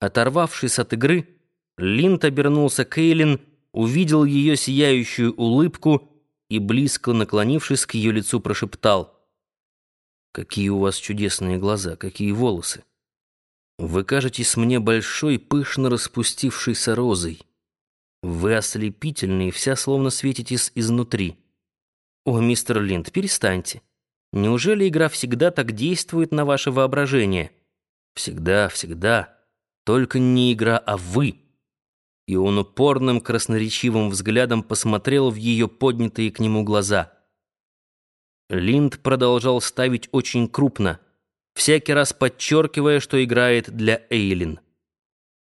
Оторвавшись от игры, Линд обернулся к Эйлин, увидел ее сияющую улыбку и, близко наклонившись к ее лицу, прошептал. «Какие у вас чудесные глаза, какие волосы! Вы кажетесь мне большой, пышно распустившейся розой. Вы ослепительные, вся словно светитесь изнутри. О, мистер Линд, перестаньте. Неужели игра всегда так действует на ваше воображение? Всегда, всегда. Только не игра, а вы. И он упорным красноречивым взглядом посмотрел в ее поднятые к нему глаза. Линд продолжал ставить очень крупно, всякий раз подчеркивая, что играет для Эйлин.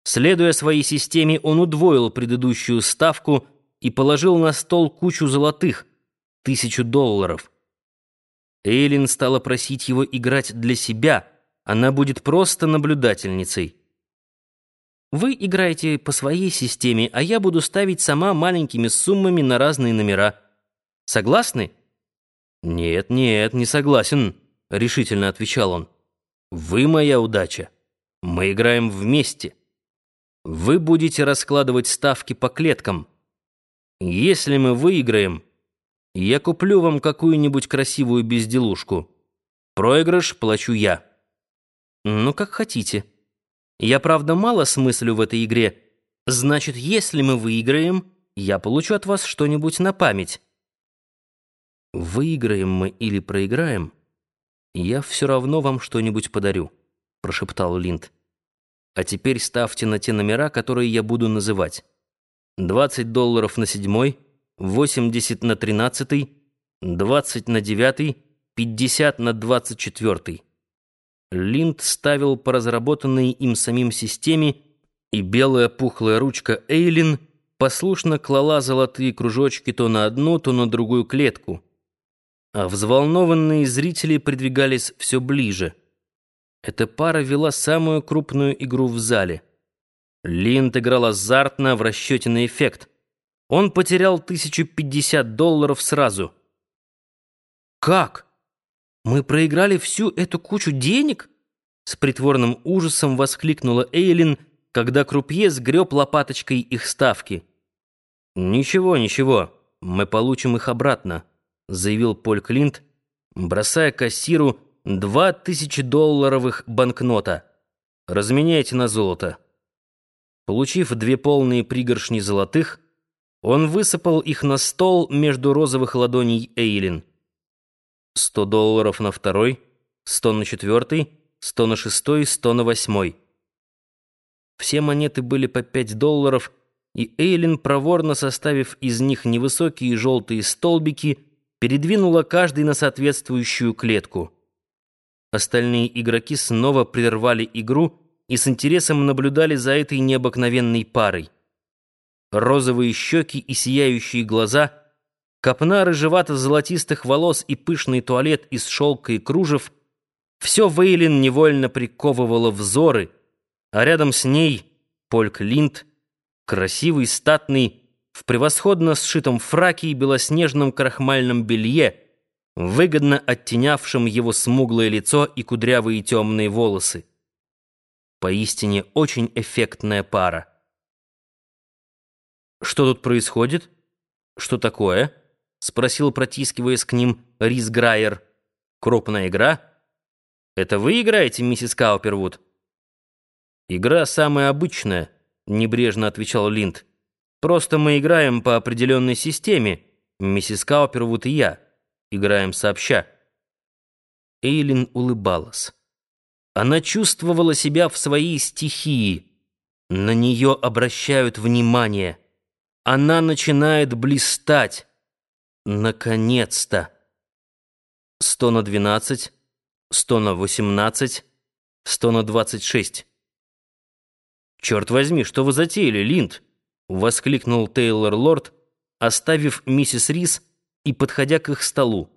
Следуя своей системе, он удвоил предыдущую ставку и положил на стол кучу золотых, тысячу долларов. Эйлин стала просить его играть для себя, она будет просто наблюдательницей. Вы играете по своей системе, а я буду ставить сама маленькими суммами на разные номера. Согласны? Нет, нет, не согласен, решительно отвечал он. Вы моя удача. Мы играем вместе. Вы будете раскладывать ставки по клеткам. Если мы выиграем, я куплю вам какую-нибудь красивую безделушку. Проигрыш плачу я. Ну, как хотите. Я, правда, мало смыслю в этой игре. Значит, если мы выиграем, я получу от вас что-нибудь на память. Выиграем мы или проиграем, я все равно вам что-нибудь подарю, прошептал Линд. А теперь ставьте на те номера, которые я буду называть. 20 долларов на седьмой, 80 на тринадцатый, 20 на девятый, 50 на двадцать четвертый. Линд ставил по разработанной им самим системе, и белая пухлая ручка Эйлин послушно клала золотые кружочки то на одну, то на другую клетку. А взволнованные зрители придвигались все ближе. Эта пара вела самую крупную игру в зале. Линд играл азартно в расчете на эффект. Он потерял 1050 долларов сразу. «Как?» «Мы проиграли всю эту кучу денег?» С притворным ужасом воскликнула Эйлин, когда крупье сгреб лопаточкой их ставки. «Ничего, ничего, мы получим их обратно», — заявил Поль Клинт, бросая кассиру два тысячи долларовых банкнота. «Разменяйте на золото». Получив две полные пригоршни золотых, он высыпал их на стол между розовых ладоней Эйлин. Сто долларов на второй, сто на четвертый, сто на шестой, сто на восьмой. Все монеты были по пять долларов, и Эйлин, проворно составив из них невысокие желтые столбики, передвинула каждый на соответствующую клетку. Остальные игроки снова прервали игру и с интересом наблюдали за этой необыкновенной парой. Розовые щеки и сияющие глаза — Копна рыжевато-золотистых волос и пышный туалет из шелка и кружев — все Вейлин невольно приковывало взоры, а рядом с ней Польк Линд, красивый, статный, в превосходно сшитом фраке и белоснежном крахмальном белье, выгодно оттенявшем его смуглое лицо и кудрявые темные волосы. Поистине очень эффектная пара. «Что тут происходит? Что такое?» — спросил, протискиваясь к ним, Рис Грайер. «Крупная игра?» «Это вы играете, миссис Каупервуд?» «Игра самая обычная», — небрежно отвечал Линд. «Просто мы играем по определенной системе, миссис Каупервуд и я. Играем сообща». Эйлин улыбалась. Она чувствовала себя в своей стихии. На нее обращают внимание. Она начинает блистать. Наконец-то! Сто на двенадцать, сто на восемнадцать, сто на двадцать шесть. «Черт возьми, что вы затеяли, Линд?» — воскликнул Тейлор Лорд, оставив миссис Рис и подходя к их столу.